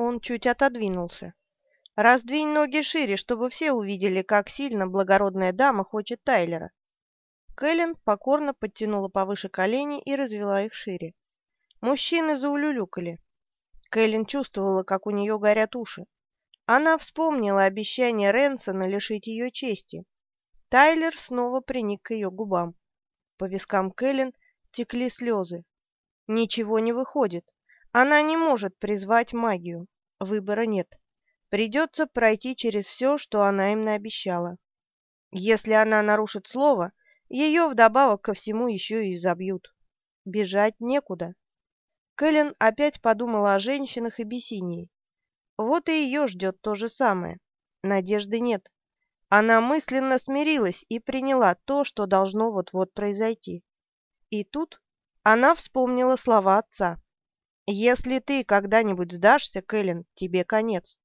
Он чуть отодвинулся. «Раздвинь ноги шире, чтобы все увидели, как сильно благородная дама хочет Тайлера». Кэлен покорно подтянула повыше колени и развела их шире. Мужчины заулюлюкали. Кэлен чувствовала, как у нее горят уши. Она вспомнила обещание Ренсона лишить ее чести. Тайлер снова приник к ее губам. По вискам Кэлен текли слезы. Ничего не выходит. Она не может призвать магию. Выбора нет. Придется пройти через все, что она им наобещала. Если она нарушит слово, ее вдобавок ко всему еще и забьют. Бежать некуда. Кэлен опять подумала о женщинах и Бесинии. Вот и ее ждет то же самое. Надежды нет. Она мысленно смирилась и приняла то, что должно вот-вот произойти. И тут она вспомнила слова отца. «Если ты когда-нибудь сдашься, Кэлен, тебе конец.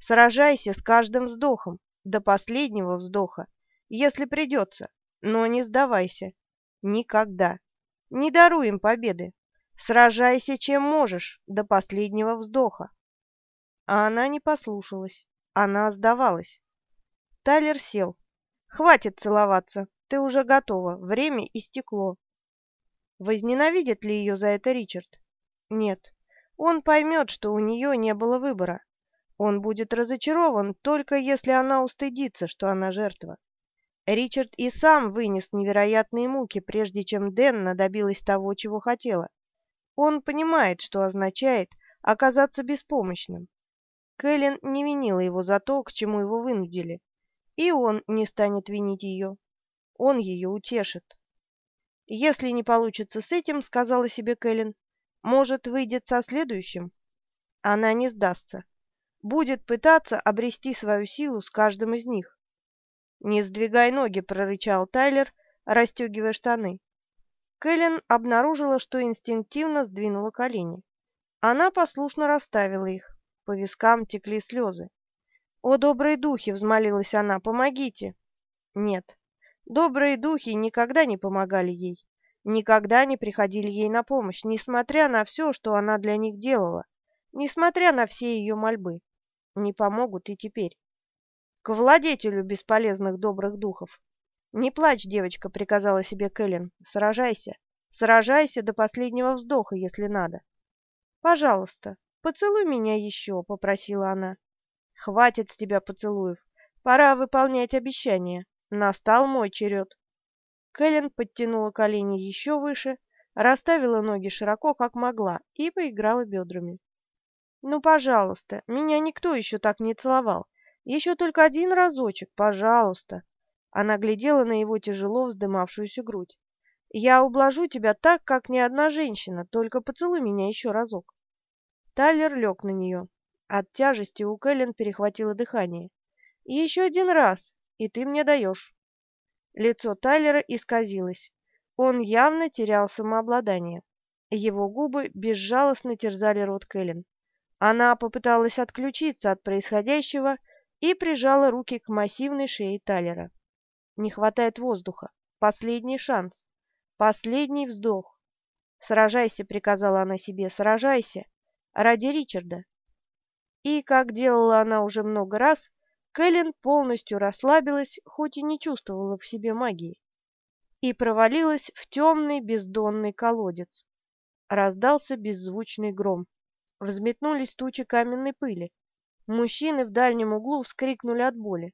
Сражайся с каждым вздохом, до последнего вздоха, если придется, но не сдавайся. Никогда. Не даруй им победы. Сражайся, чем можешь, до последнего вздоха. А она не послушалась. Она сдавалась. Тайлер сел. «Хватит целоваться. Ты уже готова. Время истекло». Возненавидит ли ее за это Ричард? Нет. Он поймет, что у нее не было выбора. Он будет разочарован, только если она устыдится, что она жертва. Ричард и сам вынес невероятные муки, прежде чем Денна добилась того, чего хотела. Он понимает, что означает оказаться беспомощным. Кэлен не винила его за то, к чему его вынудили, и он не станет винить ее. Он ее утешит. «Если не получится с этим, — сказала себе Кэлен, — может, выйдет со следующим?» Она не сдастся. Будет пытаться обрести свою силу с каждым из них. «Не сдвигай ноги!» — прорычал Тайлер, расстегивая штаны. Кэлен обнаружила, что инстинктивно сдвинула колени. Она послушно расставила их. По вискам текли слезы. «О, добрые духи!» — взмолилась она. «Помогите!» Нет, добрые духи никогда не помогали ей, никогда не приходили ей на помощь, несмотря на все, что она для них делала, несмотря на все ее мольбы. Не помогут и теперь. К владетелю бесполезных добрых духов. «Не плачь, девочка», — приказала себе Кэлен. «Сражайся. Сражайся до последнего вздоха, если надо». «Пожалуйста, поцелуй меня еще», — попросила она. «Хватит с тебя поцелуев. Пора выполнять обещание. Настал мой черед». Кэлен подтянула колени еще выше, расставила ноги широко, как могла, и поиграла бедрами. «Ну, пожалуйста, меня никто еще так не целовал. Еще только один разочек, пожалуйста». Она глядела на его тяжело вздымавшуюся грудь. «Я ублажу тебя так, как ни одна женщина, только поцелуй меня еще разок». Тайлер лег на нее. От тяжести у Кэлен перехватило дыхание. «Еще один раз, и ты мне даешь». Лицо Тайлера исказилось. Он явно терял самообладание. Его губы безжалостно терзали рот Кэлен. Она попыталась отключиться от происходящего и прижала руки к массивной шее Тайлера. Не хватает воздуха. Последний шанс. Последний вздох. «Сражайся», — приказала она себе, — «сражайся. Ради Ричарда». И, как делала она уже много раз, Кэлен полностью расслабилась, хоть и не чувствовала в себе магии, и провалилась в темный бездонный колодец. Раздался беззвучный гром. Взметнулись тучи каменной пыли. Мужчины в дальнем углу вскрикнули от боли.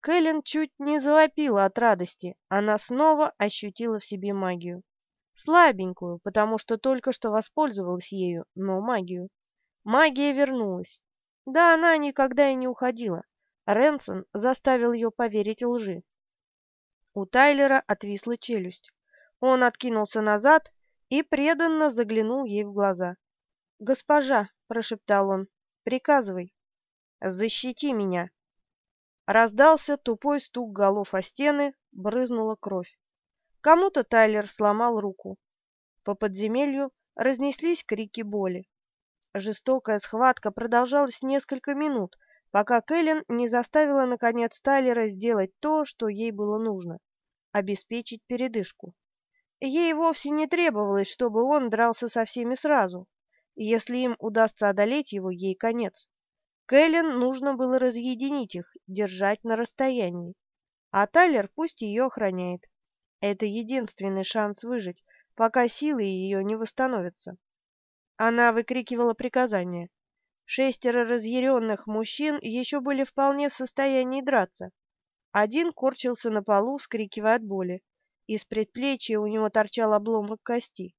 Кэлен чуть не завопила от радости. Она снова ощутила в себе магию. Слабенькую, потому что только что воспользовалась ею, но магию. Магия вернулась. Да, она никогда и не уходила. Ренсон заставил ее поверить лжи. У Тайлера отвисла челюсть. Он откинулся назад и преданно заглянул ей в глаза. «Госпожа», — прошептал он, — «приказывай». «Защити меня!» Раздался тупой стук голов о стены, брызнула кровь. Кому-то Тайлер сломал руку. По подземелью разнеслись крики боли. Жестокая схватка продолжалась несколько минут, пока Кэлен не заставила, наконец, Тайлера сделать то, что ей было нужно — обеспечить передышку. Ей вовсе не требовалось, чтобы он дрался со всеми сразу. Если им удастся одолеть его, ей конец. Кэлен нужно было разъединить их, держать на расстоянии. А Тайлер пусть ее охраняет. Это единственный шанс выжить, пока силы ее не восстановятся. Она выкрикивала приказания. Шестеро разъяренных мужчин еще были вполне в состоянии драться. Один корчился на полу, скрикивая от боли. Из предплечья у него торчал обломок кости.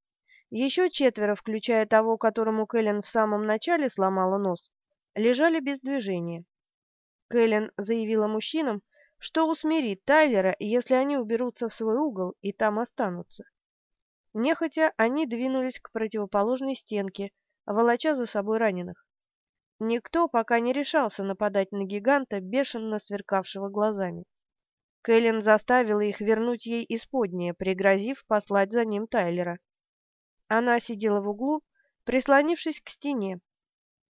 Еще четверо, включая того, которому Кэлен в самом начале сломала нос, лежали без движения. Кэлен заявила мужчинам, что усмирит Тайлера, если они уберутся в свой угол и там останутся. Нехотя они двинулись к противоположной стенке, волоча за собой раненых. Никто пока не решался нападать на гиганта, бешено сверкавшего глазами. Кэлен заставила их вернуть ей исподнее, пригрозив послать за ним Тайлера. Она сидела в углу, прислонившись к стене.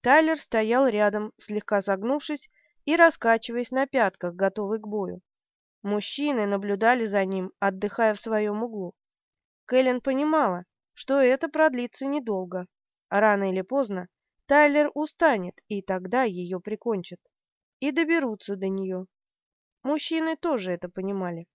Тайлер стоял рядом, слегка согнувшись и раскачиваясь на пятках, готовый к бою. Мужчины наблюдали за ним, отдыхая в своем углу. Кэлен понимала, что это продлится недолго. Рано или поздно Тайлер устанет, и тогда ее прикончат. И доберутся до нее. Мужчины тоже это понимали.